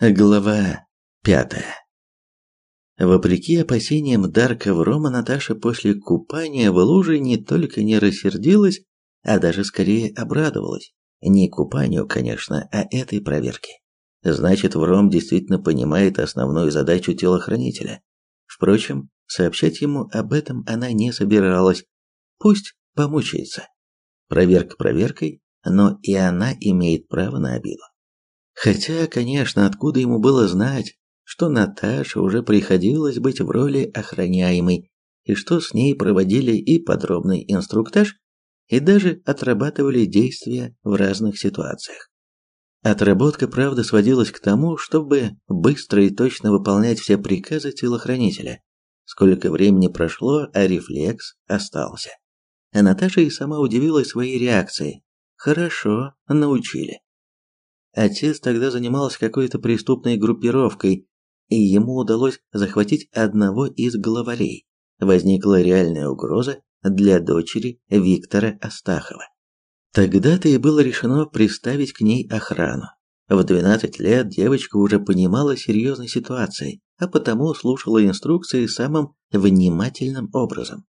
Глава пятая. Вопреки опасениям Дарка Врома, Наташа после купания в луже не только не рассердилась, а даже скорее обрадовалась. Не купанию, конечно, а этой проверке. Значит, Вром действительно понимает основную задачу телохранителя. Впрочем, сообщать ему об этом она не собиралась. Пусть помучается. Проверка проверкой, но и она имеет право на обиду. Хотя, конечно, откуда ему было знать, что Наташе уже приходилось быть в роли охраняемой, и что с ней проводили и подробный инструктаж, и даже отрабатывали действия в разных ситуациях. Отработка, правда, сводилась к тому, чтобы быстро и точно выполнять все приказы телохранителя. Сколько времени прошло, а рефлекс остался. А Наташа и сама удивилась своей реакции. Хорошо, научили. Отец тогда занимался какой-то преступной группировкой, и ему удалось захватить одного из главарей. Возникла реальная угроза для дочери Виктора Астахова. Тогда-то и было решено приставить к ней охрану. В 12 лет девочка уже понимала серьезной ситуации, а потому слушала инструкции самым внимательным образом.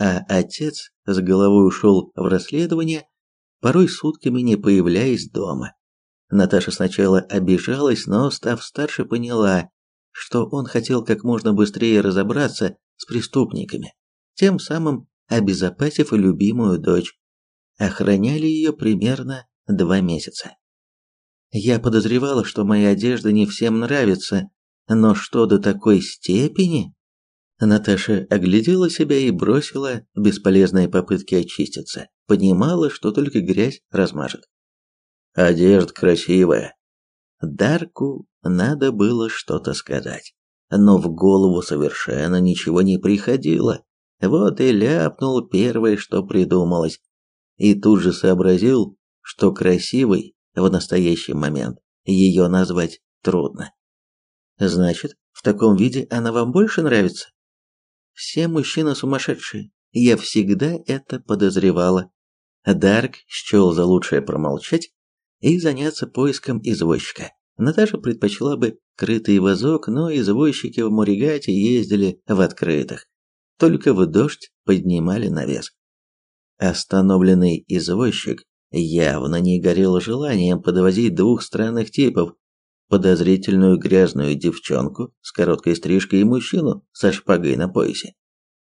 А отец с головой ушел в расследование, порой сутками не появляясь дома. Наташа сначала обижалась, но, став старше, поняла, что он хотел как можно быстрее разобраться с преступниками, тем самым обезопасив любимую дочь. Охраняли ее примерно два месяца. Я подозревала, что моя одежда не всем нравится, но что до такой степени? Наташа оглядела себя и бросила бесполезные попытки очиститься. Понимала, что только грязь размажет. Одежда красивая. Дарку надо было что-то сказать, но в голову совершенно ничего не приходило. Вот и ляпнул первое, что придумалось, и тут же сообразил, что красивой в настоящий момент ее назвать трудно. Значит, в таком виде она вам больше нравится? Все мужчины сумасшедшие. Я всегда это подозревала. Дарк счел за лучшее промолчать и заняться поиском извозчика. Наташа предпочла бы крытый вазок, но извозчики в Муригате ездили в открытых. Только в дождь поднимали навес. Остановленный извозчик явно не горел желанием подвозить двух странных типов, подозрительную грязную девчонку с короткой стрижкой и мужчину со шпагой на поясе.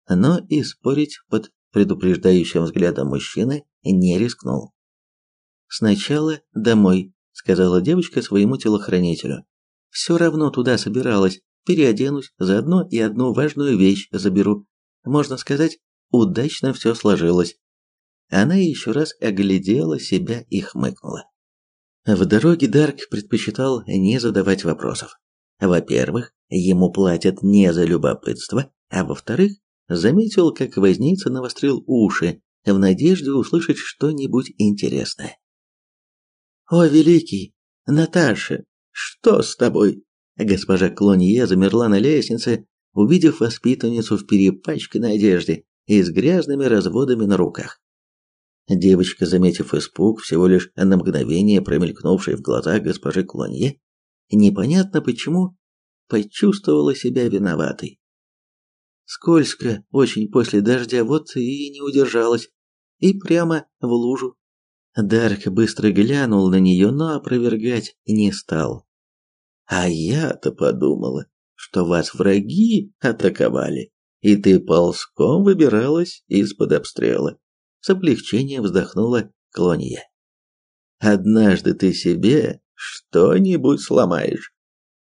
Но и спорить под предупреждающим взглядом мужчины не рискнул. «Сначала домой», — сказала девочка своему телохранителю. «Все равно туда собиралась, переоденусь, заодно и одну важную вещь заберу. Можно сказать, удачно все сложилось». Она еще раз оглядела себя и хмыкнула. В дороге Дарк предпочитал не задавать вопросов. Во-первых, ему платят не за любопытство, а во-вторых, заметил, как возница навострил уши в надежде услышать что-нибудь интересное. «О, великий! Наташа! Что с тобой?» Госпожа Клонье замерла на лестнице, увидев воспитанницу в перепачканной одежде и с грязными разводами на руках. Девочка, заметив испуг, всего лишь на мгновение промелькнувший в глазах госпожи Клонье, непонятно почему, почувствовала себя виноватой. Скользко очень после дождя, вот и не удержалась, и прямо в лужу Дарк быстро глянул на нее, но опровергать не стал. «А я-то подумала, что вас враги атаковали, и ты ползком выбиралась из-под обстрела». С облегчением вздохнула Клонья. «Однажды ты себе что-нибудь сломаешь».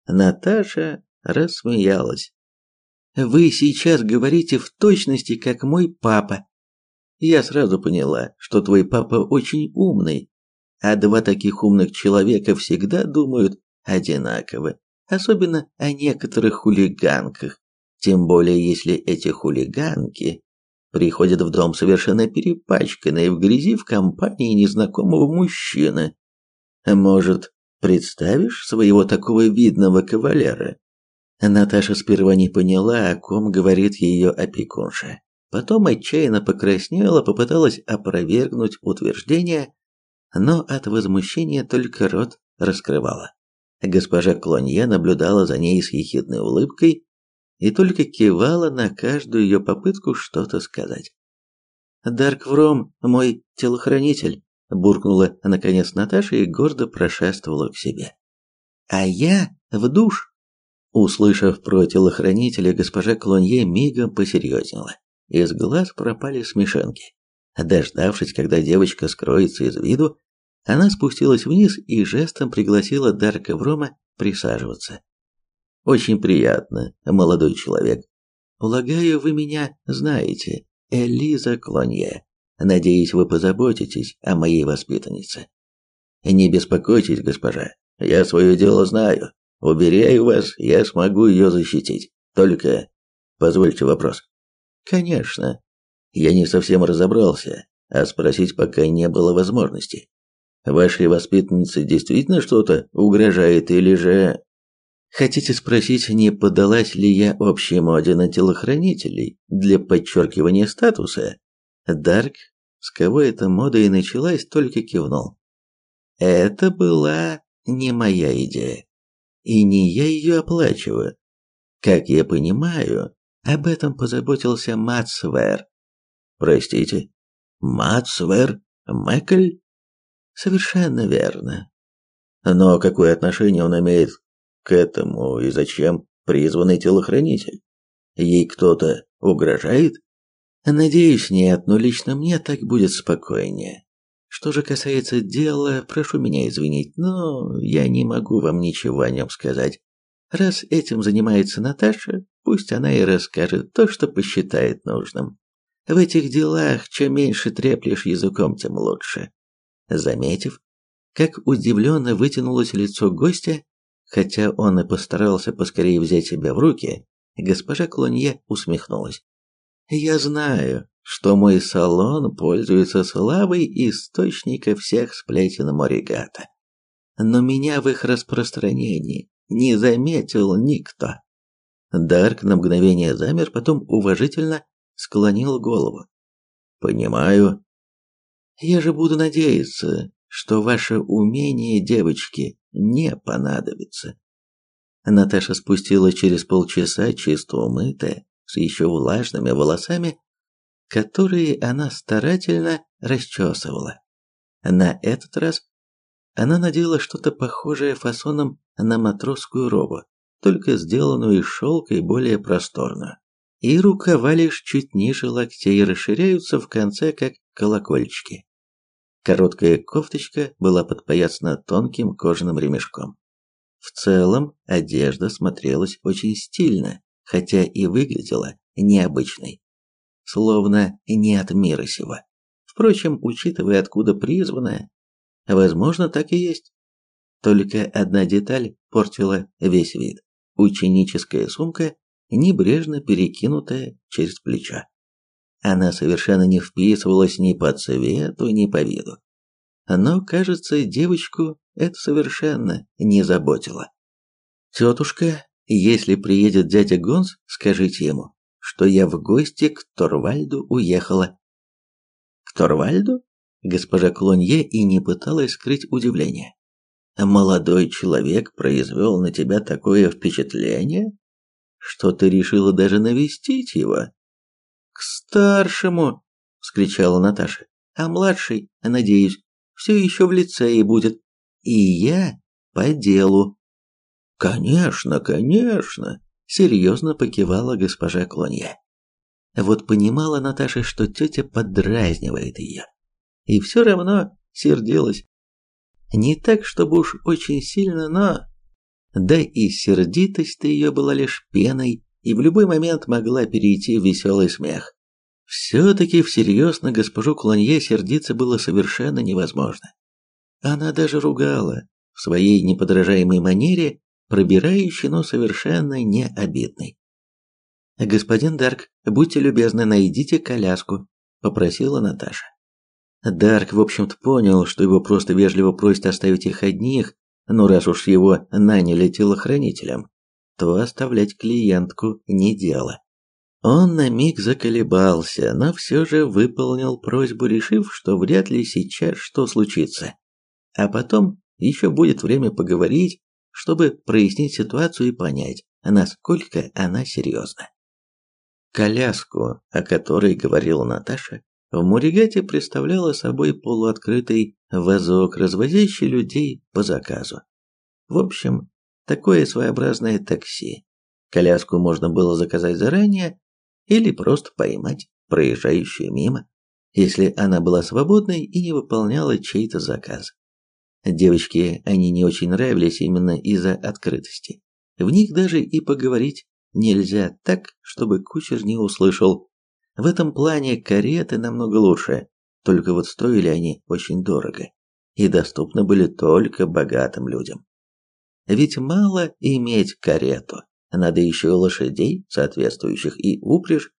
Наташа рассмеялась. «Вы сейчас говорите в точности, как мой папа», я сразу поняла, что твой папа очень умный, а два таких умных человека всегда думают одинаково, особенно о некоторых хулиганках, тем более если эти хулиганки приходят в дом совершенно перепачканные в грязи в компании незнакомого мужчины. Может, представишь своего такого видного кавалера? Наташа сперва не поняла, о ком говорит ее опекунша. Потом отчаянно покраснела, попыталась опровергнуть утверждение, но от возмущения только рот раскрывала. Госпожа Клонье наблюдала за ней с ехидной улыбкой и только кивала на каждую ее попытку что-то сказать. «Дарк Вром, мой телохранитель», – буркнула наконец Наташа и гордо прошествовала к себе. «А я в душ». Услышав про телохранителя, госпожа Клонье мигом посерьезнела. Из глаз пропали смешинки. Дождавшись, когда девочка скроется из виду, она спустилась вниз и жестом пригласила Дарка Врома присаживаться. «Очень приятно, молодой человек. Полагаю, вы меня знаете, Элиза Клонье. Надеюсь, вы позаботитесь о моей воспитаннице». «Не беспокойтесь, госпожа, я свое дело знаю. Уверяю вас, я смогу ее защитить. Только позвольте вопрос». «Конечно. Я не совсем разобрался, а спросить пока не было возможности. Вашей воспитаннице действительно что-то угрожает или же... Хотите спросить, не подалась ли я общей моде на телохранителей для подчеркивания статуса? Дарк, с кого эта мода и началась, только кивнул. Это была не моя идея. И не я ее оплачиваю. Как я понимаю, об этом позаботился Мацвер. Простите, Мацвер Мэкль? Совершенно верно. Но какое отношение он имеет к этому и зачем призванный телохранитель? Ей кто-то угрожает? Надеюсь, нет, но лично мне так будет спокойнее. Что же касается дела, прошу меня извинить, но я не могу вам ничего о нем сказать. Раз этим занимается Наташа, пусть она и расскажет то, что посчитает нужным. В этих делах, чем меньше треплешь языком, тем лучше. Заметив, как удивленно вытянулось лицо гостя, хотя он и постарался поскорее взять себя в руки, госпожа Клонье усмехнулась. «Я знаю, что мой салон пользуется славой источника всех сплетен Моригата. Но меня в их распространении не заметил никто». Дарк на мгновение замер, потом уважительно склонил голову. «Понимаю, я же буду надеяться, что ваше умение, девочки, не понадобится. Наташа спустилась через полчаса, чисто умытая, с еще влажными волосами, которые она старательно расчесывала. На этот раз она надела что-то похожее фасоном на матросскую робу, только сделанную из шелка и более просторную. И рукава лишь чуть ниже локтей расширяются в конце, как колокольчики. Короткая кофточка была подпоясана тонким кожаным ремешком. В целом одежда смотрелась очень стильно, хотя и выглядела необычной, словно не от мира сего. Впрочем, учитывая откуда призванная, возможно, так и есть. Только одна деталь портила весь вид. Ученическая сумка, небрежно перекинутая через плечо. Она совершенно не вписывалась ни по цвету, ни по виду. Но, кажется, девочку это совершенно не заботило. «Тетушка, если приедет дядя Гонс, скажите ему, что я в гости к Торвальду уехала». «К Торвальду?» Госпожа Клонье и не пыталась скрыть удивление. «Молодой человек произвел на тебя такое впечатление, что ты решила даже навестить его?» «К старшему!» – вскричала Наташа. «А младший, надеюсь, все еще в лицее будет. И я по делу». «Конечно, конечно!» – серьезно покивала госпожа Клонья. Вот понимала Наташа, что тетя подразнивает ее. И все равно сердилась. Не так, чтобы уж очень сильно, но... Да и сердитость-то ее была лишь пеной и в любой момент могла перейти в веселый смех. Все-таки всерьез на госпожу Клонье сердиться было совершенно невозможно. Она даже ругала, в своей неподражаемой манере, пробирающей, но совершенно не обидной. «Господин Дарк, будьте любезны, найдите коляску», – попросила Наташа. Дарк, в общем-то, понял, что его просто вежливо просят оставить их одних, но раз уж его наняли телохранителем, то оставлять клиентку не дело. Он на миг заколебался, но все же выполнил просьбу, решив, что вряд ли сейчас что случится. А потом еще будет время поговорить, чтобы прояснить ситуацию и понять, насколько она серьезна. Коляску, о которой говорила Наташа, в Муригате представляла собой полуоткрытый вазок, развозящий людей по заказу. В общем, такое своеобразное такси. Коляску можно было заказать заранее или просто поймать проезжающую мимо, если она была свободной и не выполняла чей-то заказ. Девочке они не очень нравились именно из-за открытости. В них даже и поговорить нельзя так, чтобы кучер не услышал. В этом плане кареты намного лучше, только вот стоили они очень дорого и доступны были только богатым людям. Ведь мало иметь карету, надо еще лошадей соответствующих и упряжь.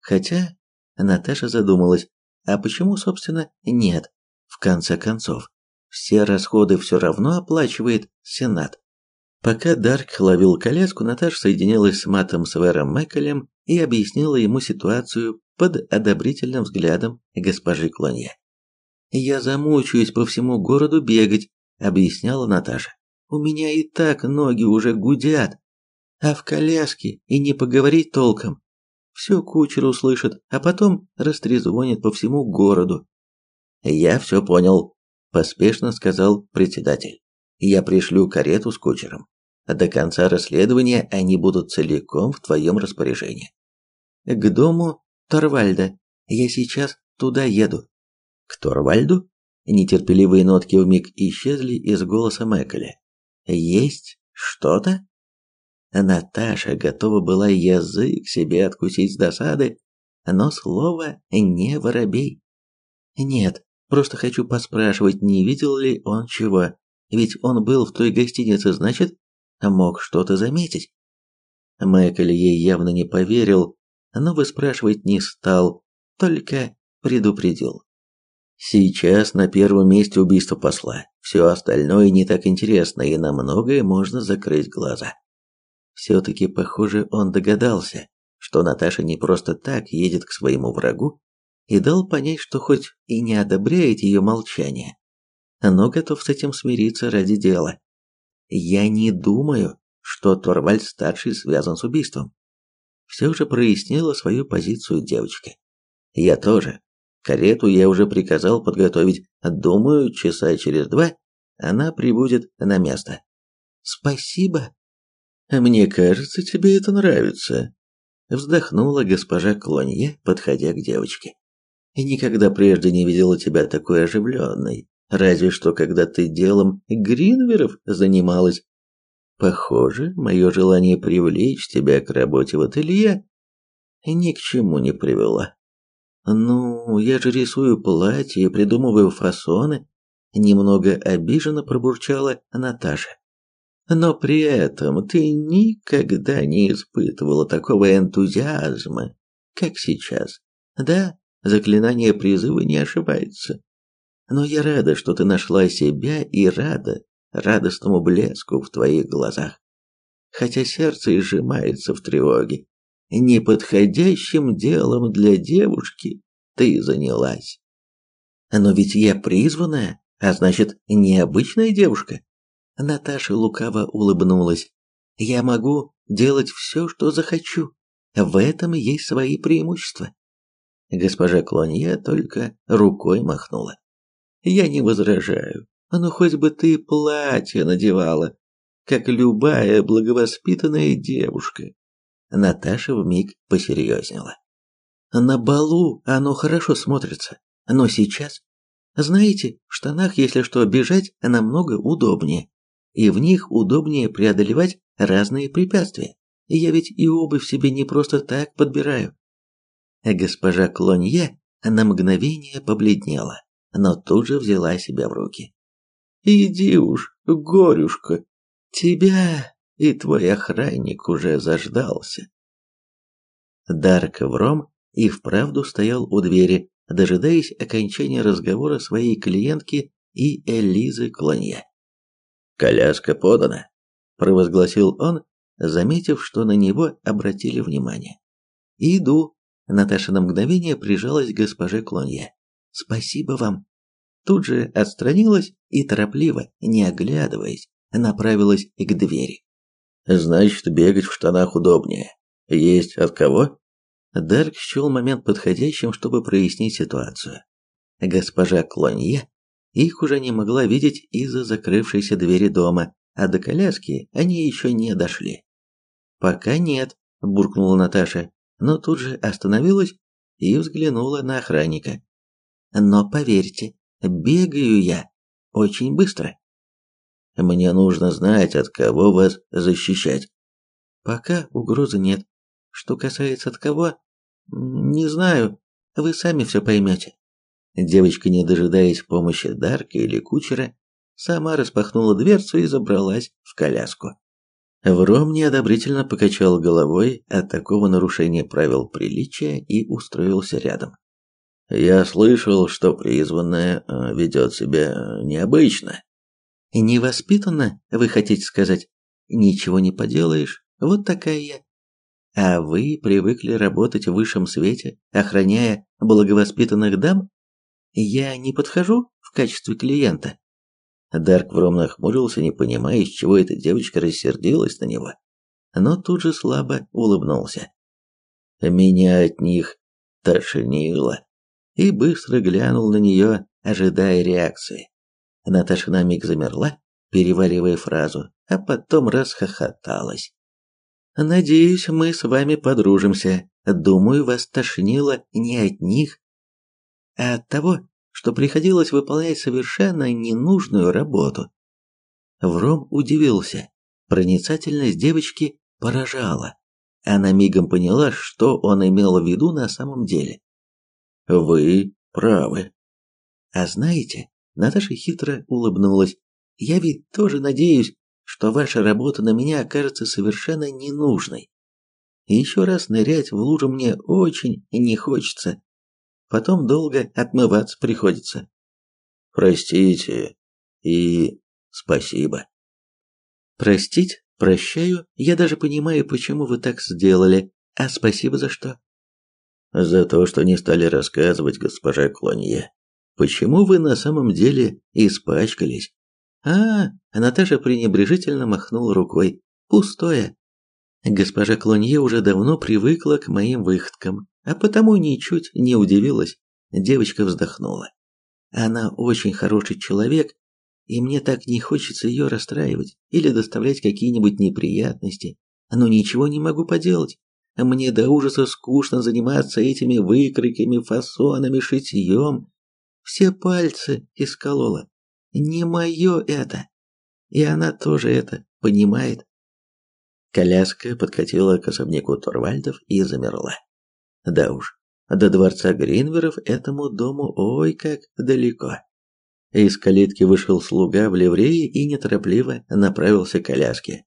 Хотя Наташа задумалась, а почему, собственно, нет? В конце концов, все расходы все равно оплачивает Сенат. Пока Дарк ловил коляску, Наташа соединилась с Матом Свером Мэккелем и объяснила ему ситуацию под одобрительным взглядом госпожи Клонье. «Я замучаюсь по всему городу бегать», — объясняла Наташа. «У меня и так ноги уже гудят, а в коляске и не поговорить толком. Все кучер услышит, а потом растрезвонит по всему городу». «Я все понял», – поспешно сказал председатель. «Я пришлю карету с кучером. До конца расследования они будут целиком в твоем распоряжении». «К дому Торвальда. Я сейчас туда еду». «К Торвальду?» Нетерпеливые нотки вмиг исчезли из голоса Мэккеля. «Есть что-то?» Наташа готова была язык себе откусить с досады, но слово не воробей. «Нет, просто хочу поспрашивать, не видел ли он чего. Ведь он был в той гостинице, значит, мог что-то заметить». Мэккель ей явно не поверил, но выспрашивать не стал, только предупредил. Сейчас на первом месте убийство посла. Все остальное не так интересно, и на многое можно закрыть глаза. Все-таки, похоже, он догадался, что Наташа не просто так едет к своему врагу, и дал понять, что хоть и не одобряет ее молчание, но готов с этим смириться ради дела. Я не думаю, что Торвальд-старший связан с убийством. Все же прояснила свою позицию девочка. Я тоже. Карету я уже приказал подготовить. Думаю, часа через два она прибудет на место. Спасибо. Мне кажется, тебе это нравится, вздохнула госпожа Клонье, подходя к девочке. Никогда прежде не видела тебя такой оживленной, разве что когда ты делом Гринверов занималась. Похоже, мое желание привлечь тебя к работе в ателье ни к чему не привело. Ну, я же рисую платья и придумываю фасоны, немного обиженно пробурчала Наташа. Но при этом ты никогда не испытывала такого энтузиазма, как сейчас. Да, заклинание призыва не ошибается. Но я рада, что ты нашла себя и рада радостному блеску в твоих глазах. Хотя сердце и сжимается в тревоге. Неподходящим делом для девушки ты занялась. Но ведь я призванная, а значит, необычная девушка. Наташа лукаво улыбнулась. Я могу делать все, что захочу. В этом есть свои преимущества. Госпожа Клонье только рукой махнула. Я не возражаю. Но хоть бы ты платье надевала, как любая благовоспитанная девушка. Наташа вмиг посерьезнела. На балу оно хорошо смотрится, но сейчас, знаете, в штанах, если что, бежать намного удобнее и в них удобнее преодолевать разные препятствия. Я ведь и обувь себе не просто так подбираю. Госпожа Клонье на мгновение побледнела, но тут же взяла себя в руки. «Иди уж, горюшка, тебя и твой охранник уже заждался». Дарк Вром и вправду стоял у двери, дожидаясь окончания разговора своей клиентки и Элизы Клонье. «Коляска подана», – провозгласил он, заметив, что на него обратили внимание. «Иду». Наташа на мгновение прижалась к госпоже Клонье. «Спасибо вам». Тут же отстранилась и торопливо, не оглядываясь, направилась к двери. Значит, бегать в штанах удобнее. Есть от кого? Дарк счел момент подходящим, чтобы прояснить ситуацию. Госпожа Клонье их уже не могла видеть из-за закрывшейся двери дома, а до коляски они еще не дошли. «Пока нет», – буркнула Наташа, но тут же остановилась и взглянула на охранника. «Но поверьте, бегаю я очень быстро». «Мне нужно знать, от кого вас защищать». «Пока угрозы нет. Что касается от кого, не знаю, вы сами все поймете». Девочка, не дожидаясь помощи Дарка или кучера, сама распахнула дверцу и забралась в коляску. Вром неодобрительно покачал головой от такого нарушения правил приличия и устроился рядом. «Я слышал, что призванная э, ведет себя необычно». «Невоспитанно, вы хотите сказать? Ничего не поделаешь, вот такая я. А вы привыкли работать в высшем свете, охраняя благовоспитанных дам? Я не подхожу в качестве клиента?» Дарк Вром нахмурился, не понимая, из чего эта девочка рассердилась на него, но тут же слабо улыбнулся. Меня от них тошнило, и быстро глянул на нее, ожидая реакции. Наташа на миг замерла, переваривая фразу, а потом расхохоталась. «Надеюсь, мы с вами подружимся. Думаю, вас тошнило не от них, а от того, что приходилось выполнять совершенно ненужную работу. Вром удивился. Проницательность девочки поражала. Она мигом поняла, что он имел в виду на самом деле. «Вы правы». «А знаете, Наташа хитро улыбнулась. «Я ведь тоже надеюсь, что ваша работа на меня окажется совершенно ненужной. еще раз нырять в лужу мне очень не хочется потом долго отмываться приходится. Простите и спасибо. Простить, прощаю, я даже понимаю, почему вы так сделали. А спасибо за что? За то, что не стали рассказывать госпоже Клонье. Почему вы на самом деле испачкались? А, Наташа пренебрежительно махнула рукой. Пустое. Госпожа Клонье уже давно привыкла к моим выходкам а потому ничуть не удивилась. Девочка вздохнула. Она очень хороший человек, и мне так не хочется ее расстраивать или доставлять какие-нибудь неприятности. Но ничего не могу поделать. Мне до ужаса скучно заниматься этими выкройками, фасонами, шитьем. Все пальцы исколола. Не мое это. И она тоже это понимает. Коляска подкатила к особняку Торвальдов и замерла. Да уж, до дворца Гринверов этому дому ой как далеко. Из калитки вышел слуга в ливрее и неторопливо направился к коляске.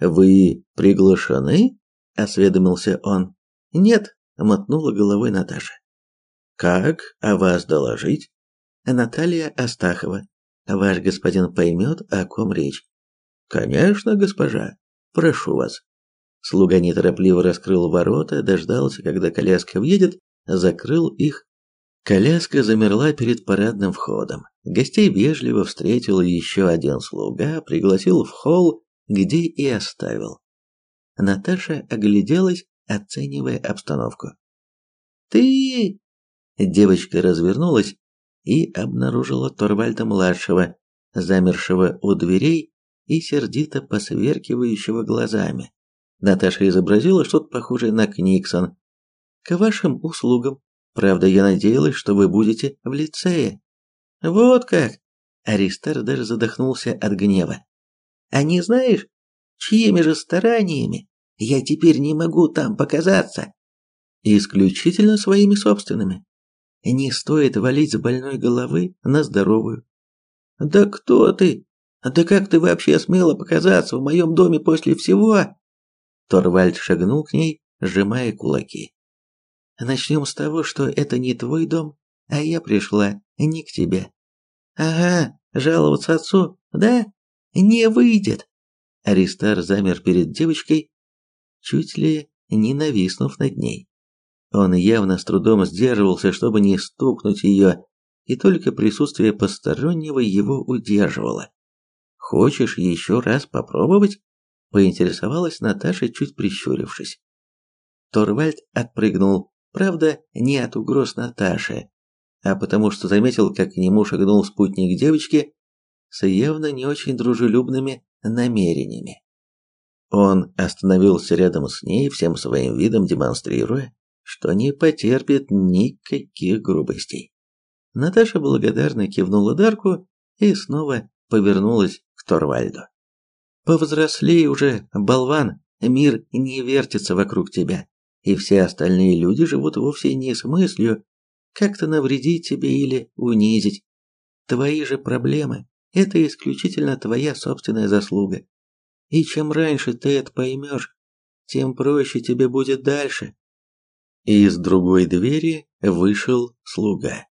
«Вы приглашены?» – осведомился он. «Нет», – мотнула головой Наташа. «Как о вас доложить?» «Наталья Астахова. Ваш господин поймет, о ком речь». «Конечно, госпожа. Прошу вас». Слуга неторопливо раскрыл ворота, дождался, когда коляска въедет, закрыл их. Коляска замерла перед парадным входом. Гостей вежливо встретил еще один слуга, пригласил в холл, где и оставил. Наташа огляделась, оценивая обстановку. «Ты...» Девочка развернулась и обнаружила Торвальда-младшего, замершего у дверей и сердито посверкивающего глазами. Наташа изобразила что-то похожее на Книксон. К вашим услугам. Правда, я надеялась, что вы будете в лицее. Вот как. Аристар даже задохнулся от гнева. А не знаешь, чьими же стараниями я теперь не могу там показаться? Исключительно своими собственными. Не стоит валить с больной головы на здоровую. Да кто ты? Да как ты вообще смела показаться в моем доме после всего? Торвальд шагнул к ней, сжимая кулаки. «Начнем с того, что это не твой дом, а я пришла не к тебе». «Ага, жаловаться отцу, да? Не выйдет!» Аристар замер перед девочкой, чуть ли не нависнув над ней. Он явно с трудом сдерживался, чтобы не стукнуть ее, и только присутствие постороннего его удерживало. Хочешь еще раз попробовать? Поинтересовалась Наташа, чуть прищурившись. Торвальд отпрыгнул, правда, не от угроз Наташи, а потому что заметил, как к нему шагнул спутник девочки с явно не очень дружелюбными намерениями. Он остановился рядом с ней, всем своим видом демонстрируя, что не потерпит никаких грубостей. Наташа благодарно кивнула Дарку и снова повернулась к Торвальду. Повзрослей уже, болван, мир не вертится вокруг тебя, и все остальные люди живут вовсе не с мыслью как-то навредить тебе или унизить. Твои же проблемы – это исключительно твоя собственная заслуга. И чем раньше ты это поймешь, тем проще тебе будет дальше. Из другой двери вышел слуга.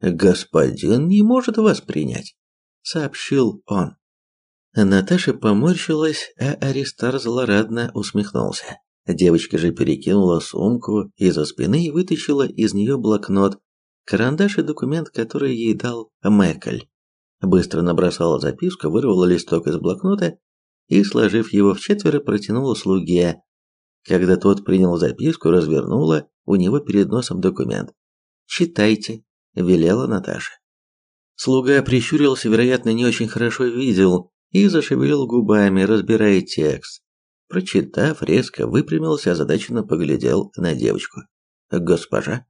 «Господин не может вас принять», — сообщил он. Наташа поморщилась, а Аристар злорадно усмехнулся. Девочка же перекинула сумку из-за спины и вытащила из нее блокнот, карандаш и документ, который ей дал Мэкль. Быстро набросала записку, вырвала листок из блокнота и, сложив его в четверо, протянула слуге, когда тот принял записку, развернула у него перед носом документ. «Читайте», – велела Наташа. Слуга прищурился, вероятно, не очень хорошо видел, и зашевелил губами, разбирая текст. Прочитав, резко выпрямился, озадаченно поглядел на девочку. «Госпожа?»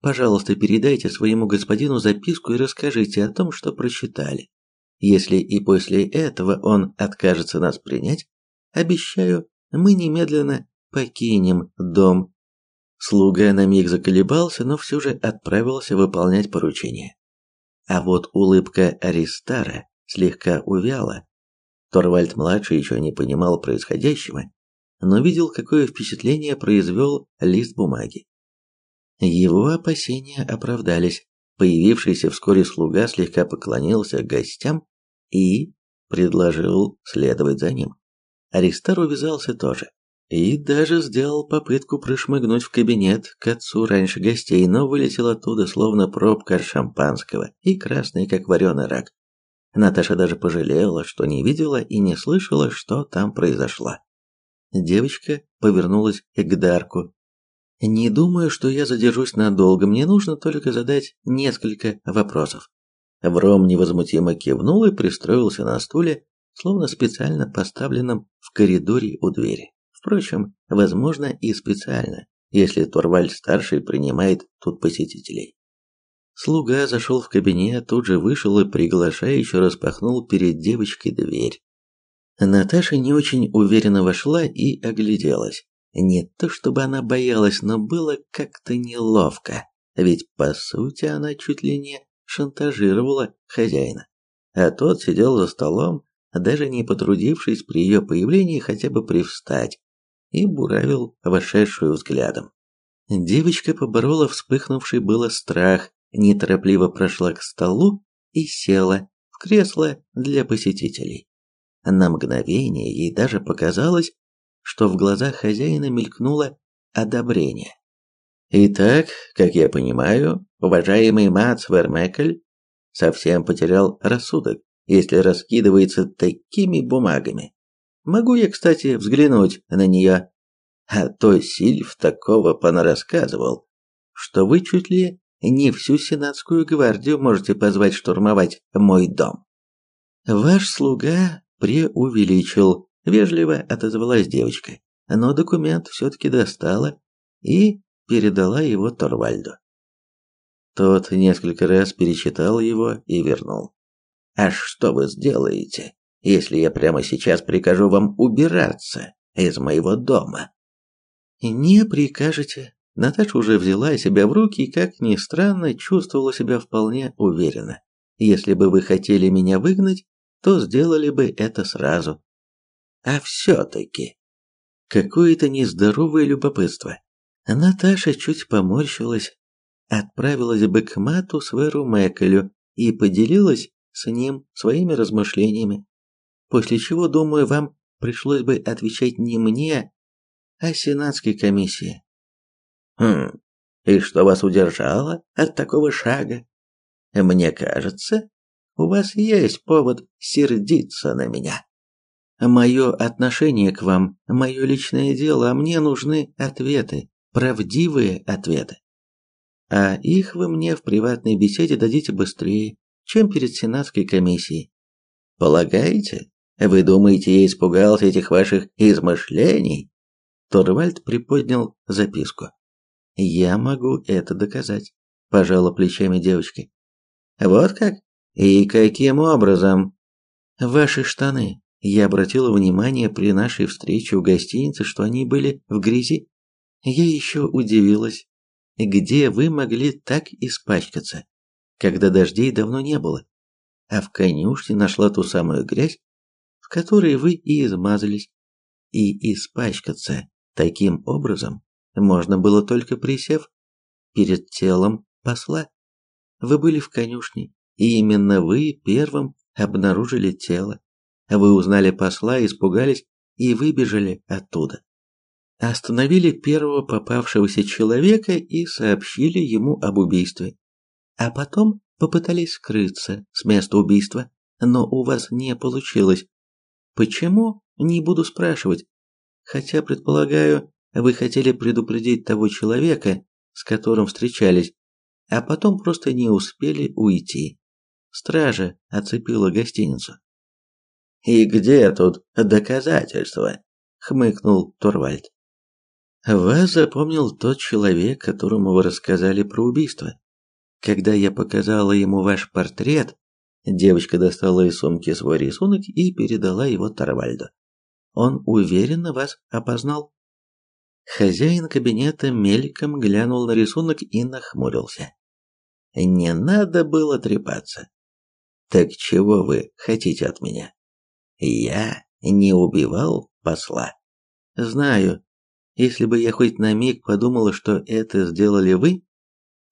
«Пожалуйста, передайте своему господину записку и расскажите о том, что прочитали. Если и после этого он откажется нас принять, обещаю, мы немедленно покинем дом. Слуга на миг заколебался, но все же отправился выполнять поручение. А вот улыбка Аристара слегка увяла. Торвальд-младший еще не понимал происходящего, но видел, какое впечатление произвел лист бумаги. Его опасения оправдались. Появившийся вскоре слуга слегка поклонился гостям и предложил следовать за ним. Аристар увязался тоже. И даже сделал попытку прошмыгнуть в кабинет к отцу раньше гостей, но вылетел оттуда словно пробка шампанского и красный, как вареный рак. Наташа даже пожалела, что не видела и не слышала, что там произошло. Девочка повернулась к Дарку. «Не думаю, что я задержусь надолго, мне нужно только задать несколько вопросов». Вром невозмутимо кивнул и пристроился на стуле, словно специально поставленном в коридоре у двери. Впрочем, возможно и специально, если Торвальд-старший принимает тут посетителей. Слуга зашел в кабинет, тут же вышел и приглашающе распахнул перед девочкой дверь. Наташа не очень уверенно вошла и огляделась. Не то чтобы она боялась, но было как-то неловко, ведь по сути она чуть ли не шантажировала хозяина. А тот сидел за столом, даже не потрудившись при ее появлении хотя бы привстать, и буравил вошедшую взглядом. Девочка поборола вспыхнувший было страх, неторопливо прошла к столу и села в кресло для посетителей. На мгновение ей даже показалось, что в глазах хозяина мелькнуло одобрение. Итак, как я понимаю, уважаемый Мац Вермекель совсем потерял рассудок если раскидывается такими бумагами. Могу я, кстати, взглянуть на нее? А то Сильв такого понарассказывал, что вы чуть ли не всю сенатскую гвардию можете позвать штурмовать мой дом. Ваш слуга преувеличил, вежливо отозвалась девочка, но документ все-таки достала и передала его Торвальду. Тот несколько раз перечитал его и вернул. А что вы сделаете, если я прямо сейчас прикажу вам убираться из моего дома? Не прикажете. Наташа уже взяла себя в руки и, как ни странно, чувствовала себя вполне уверенно. Если бы вы хотели меня выгнать, то сделали бы это сразу. А все-таки... Какое-то нездоровое любопытство. Наташа чуть поморщилась, отправилась бы к мату Сверу Мэкелю и поделилась с ним своими размышлениями, после чего, думаю, вам пришлось бы отвечать не мне, а сенатской комиссии. Хм, и что вас удержало от такого шага? Мне кажется, у вас есть повод сердиться на меня. Мое отношение к вам – мое личное дело, а мне нужны ответы, правдивые ответы. А их вы мне в приватной беседе дадите быстрее, чем перед сенатской комиссией. Полагаете? Вы думаете, я испугался этих ваших измышлений? Торвальд приподнял записку. Я могу это доказать, пожала плечами девочка. Вот как? И каким образом? Ваши штаны. Я обратила внимание при нашей встрече в гостинице, что они были в грязи. Я еще удивилась, где вы могли так испачкаться, когда дождей давно не было, а в конюшне нашла ту самую грязь, в которой вы и измазались. И испачкаться таким образом можно было только присев перед телом посла. Вы были в конюшне, и именно вы первым обнаружили тело. Вы узнали посла, испугались и выбежали оттуда. Остановили первого попавшегося человека и сообщили ему об убийстве. А потом попытались скрыться с места убийства, но у вас не получилось. Почему? Не буду спрашивать. Хотя, предполагаю, вы хотели предупредить того человека, с которым встречались, а потом просто не успели уйти. Стража оцепила гостиницу. «И где тут доказательства?» — хмыкнул Торвальд. «Вас запомнил тот человек, которому вы рассказали про убийство. Когда я показала ему ваш портрет, девочка достала из сумки свой рисунок и передала его Торвальду. Он уверенно вас опознал». Хозяин кабинета мельком глянул на рисунок и нахмурился. «Не надо было трепаться. Так чего вы хотите от меня? Я не убивал посла. Знаю, если бы я хоть на миг подумала, что это сделали вы,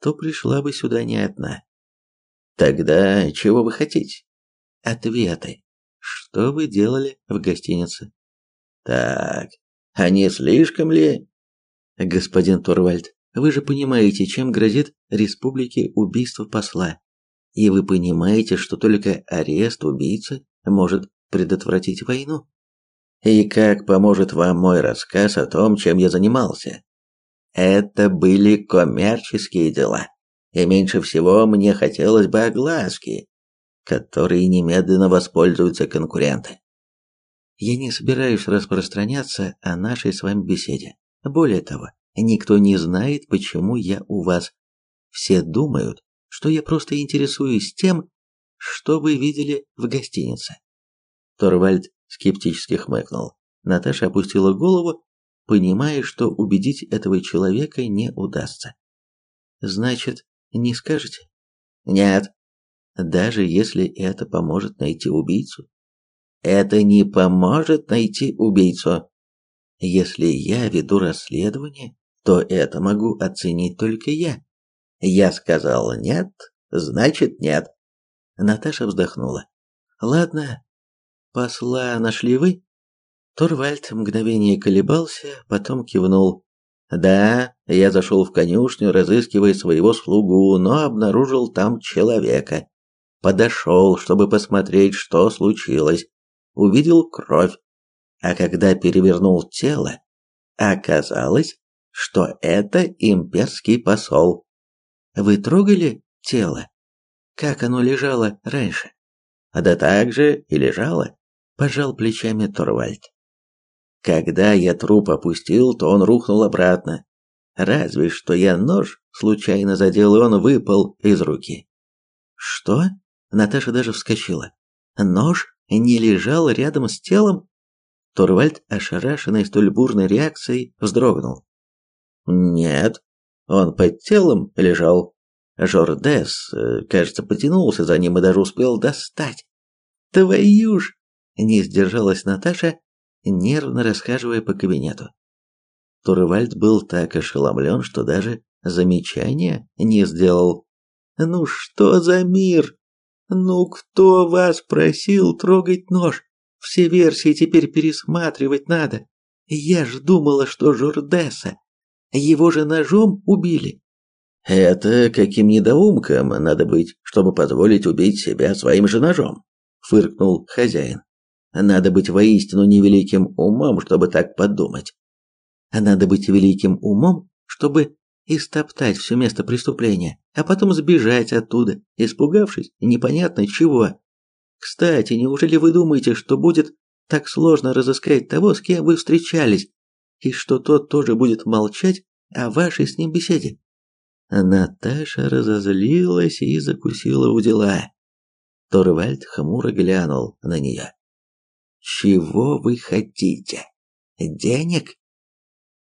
то пришла бы сюда не одна. Тогда чего вы хотите? Ответы. Что вы делали в гостинице? Так, а не слишком ли? Господин Торвальд, вы же понимаете, чем грозит республике убийство посла. И вы понимаете, что только арест убийцы может предотвратить войну. И как поможет вам мой рассказ о том, чем я занимался? Это были коммерческие дела, и меньше всего мне хотелось бы огласки, которые немедленно воспользуются конкуренты. Я не собираюсь распространяться о нашей с вами беседе. Более того, никто не знает, почему я у вас. Все думают, что я просто интересуюсь тем, что вы видели в гостинице. Торвальд скептически хмыкнул. Наташа опустила голову, понимая, что убедить этого человека не удастся. Значит, не скажете? Нет. Даже если это поможет найти убийцу? Это не поможет найти убийцу. Если я веду расследование, то это могу оценить только я. Я сказал нет, значит нет. Наташа вздохнула. Ладно, посла нашли вы? Торвальд мгновение колебался, потом кивнул. Да, я зашел в конюшню, разыскивая своего слугу, но обнаружил там человека. Подошел, чтобы посмотреть, что случилось. Увидел кровь. А когда перевернул тело, оказалось, что это имперский посол. Вы трогали тело? Как оно лежало раньше? А да так же и лежало, пожал плечами Торвальд. Когда я труп опустил, то он рухнул обратно. Разве что я нож случайно задел, и он выпал из руки. Что? Наташа даже вскочила. Нож не лежал рядом с телом? Торвальд, ошарашенный столь бурной реакцией, вздрогнул. Нет, он под телом лежал. Жордес, э, кажется, потянулся за ним и даже успел достать. Твою ж! Не сдержалась Наташа, нервно расхаживая по кабинету. Турвальд был так ошеломлен, что даже замечания не сделал. «Ну что за мир? Ну кто вас просил трогать нож? Все версии теперь пересматривать надо. Я ж думала, что Жордеса его же ножом убили. Это каким недоумком надо быть, чтобы позволить убить себя своим же ножом, фыркнул хозяин. Надо быть воистину невеликим умом, чтобы так подумать. А надо быть великим умом, чтобы истоптать все место преступления, а потом сбежать оттуда, испугавшись непонятно чего. Кстати, неужели вы думаете, что будет так сложно разыскать того, с кем вы встречались, и что тот тоже будет молчать о вашей с ним беседе? Наташа разозлилась и закусила у дела. Торвальд хмуро глянул на нее. «Чего вы хотите? Денег?»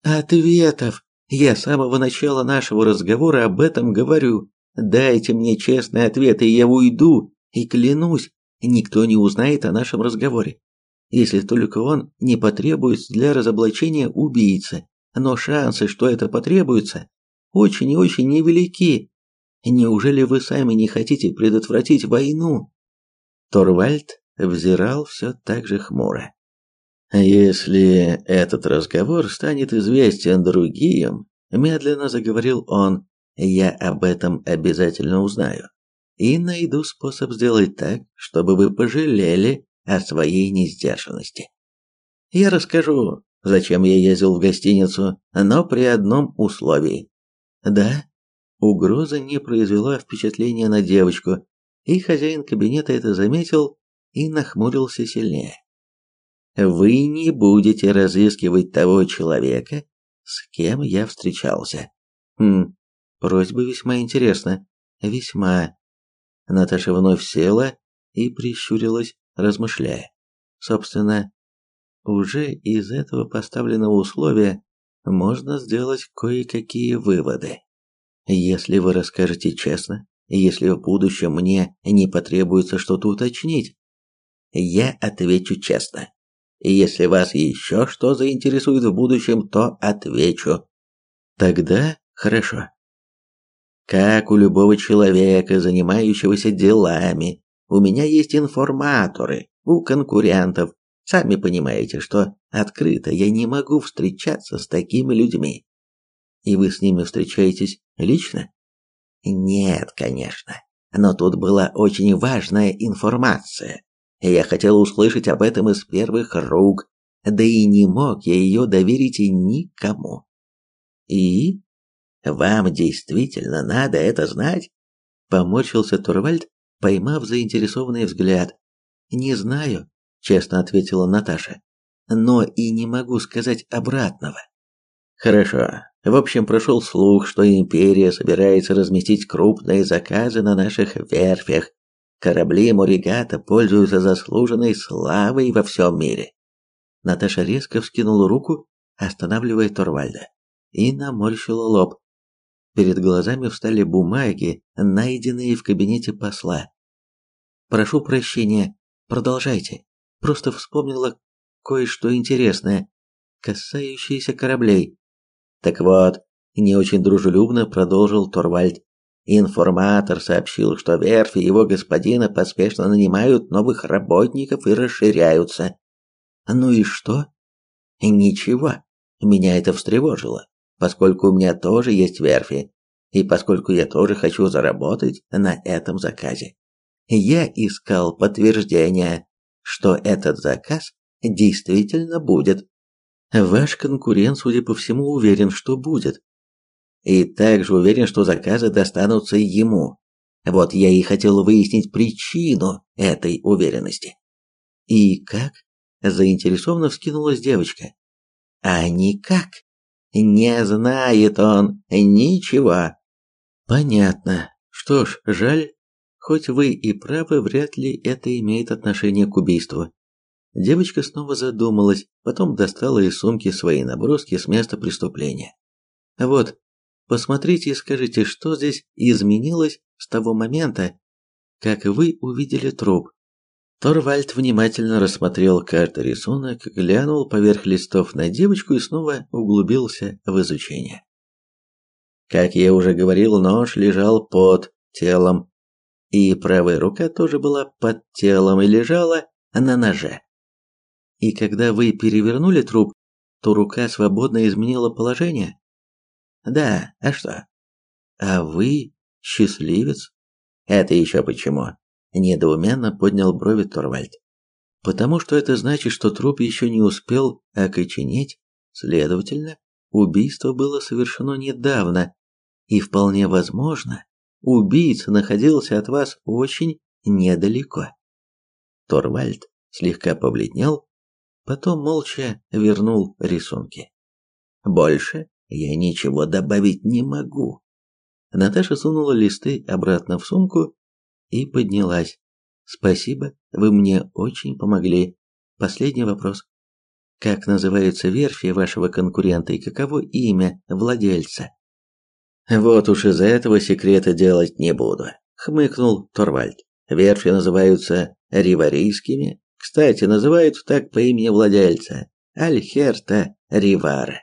«Ответов! Я с самого начала нашего разговора об этом говорю. Дайте мне честный ответ, и я уйду, и клянусь, никто не узнает о нашем разговоре. Если только он не потребуется для разоблачения убийцы. Но шансы, что это потребуется, очень и очень невелики. Неужели вы сами не хотите предотвратить войну? Торвальд взирал все так же хмуро. Если этот разговор станет известен другим, медленно заговорил он, я об этом обязательно узнаю и найду способ сделать так, чтобы вы пожалели о своей несдержанности. Я расскажу, зачем я ездил в гостиницу, но при одном условии. Да, угроза не произвела впечатления на девочку, и хозяин кабинета это заметил и нахмурился сильнее. Вы не будете разыскивать того человека, с кем я встречался. Хм, просьба весьма интересна. Весьма. Наташа вновь села и прищурилась, размышляя. Собственно, уже из этого поставленного условия можно сделать кое-какие выводы. Если вы расскажете честно, если в будущем мне не потребуется что-то уточнить, я отвечу честно. И если вас еще что заинтересует в будущем, то отвечу. Тогда хорошо. Как у любого человека, занимающегося делами, у меня есть информаторы, у конкурентов, Сами понимаете, что открыто я не могу встречаться с такими людьми. И вы с ними встречаетесь лично? Нет, конечно. Но тут была очень важная информация. Я хотел услышать об этом из первых рук, да и не мог я ее доверить никому. И вам действительно надо это знать? Поморщился Турвальд, поймав заинтересованный взгляд. Не знаю, честно ответила Наташа. Но и не могу сказать обратного. Хорошо. В общем, прошел слух, что империя собирается разместить крупные заказы на наших верфях. Корабли Моригата пользуются заслуженной славой во всем мире. Наташа резко вскинула руку, останавливая Торвальда, и наморщила лоб. Перед глазами встали бумаги, найденные в кабинете посла. Прошу прощения, продолжайте. Просто вспомнила кое-что интересное, касающееся кораблей. Так вот, не очень дружелюбно продолжил Торвальд. Информатор сообщил, что верфи его господина поспешно нанимают новых работников и расширяются. Ну и что? Ничего. Меня это встревожило, поскольку у меня тоже есть верфи, и поскольку я тоже хочу заработать на этом заказе. Я искал подтверждения что этот заказ действительно будет. Ваш конкурент, судя по всему, уверен, что будет. И также уверен, что заказы достанутся ему. Вот я и хотел выяснить причину этой уверенности. И как? Заинтересованно вскинулась девочка. А никак. Не знает он ничего. Понятно. Что ж, жаль, Хоть вы и правы, вряд ли это имеет отношение к убийству. Девочка снова задумалась, потом достала из сумки свои наброски с места преступления. Вот, посмотрите и скажите, что здесь изменилось с того момента, как вы увидели труп. Торвальд внимательно рассмотрел каждый рисунок, глянул поверх листов на девочку и снова углубился в изучение. Как я уже говорил, нож лежал под телом, и правая рука тоже была под телом и лежала на ноже. И когда вы перевернули труп, то рука свободно изменила положение? Да, а что? А вы счастливец? Это еще почему? Недоуменно поднял брови Торвальд. Потому что это значит, что труп еще не успел окоченеть, следовательно, убийство было совершено недавно, и вполне возможно, убийца находился от вас очень недалеко. Торвальд слегка побледнел, потом молча вернул рисунки. Больше я ничего добавить не могу. Наташа сунула листы обратно в сумку и поднялась. Спасибо, вы мне очень помогли. Последний вопрос. Как называется верфи вашего конкурента и каково имя владельца? Вот уж из-за этого секрета делать не буду, хмыкнул Торвальд. Верфи называются риварийскими. Кстати, называются так по имени владельца Альхерта Ривара.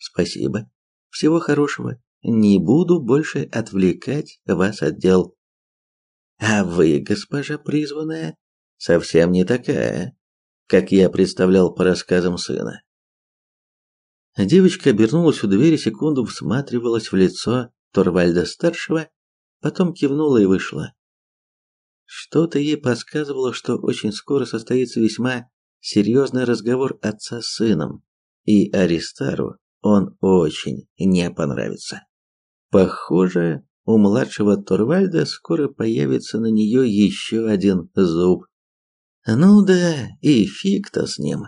Спасибо. Всего хорошего. Не буду больше отвлекать вас от дел. А вы, госпожа призванная, совсем не такая, как я представлял по рассказам сына. Девочка обернулась у двери, секунду всматривалась в лицо Торвальда-старшего, потом кивнула и вышла. Что-то ей подсказывало, что очень скоро состоится весьма серьезный разговор отца с сыном, и Аристару он очень не понравится. Похоже, у младшего Торвальда скоро появится на нее еще один зуб. Ну да, и фиг-то с ним.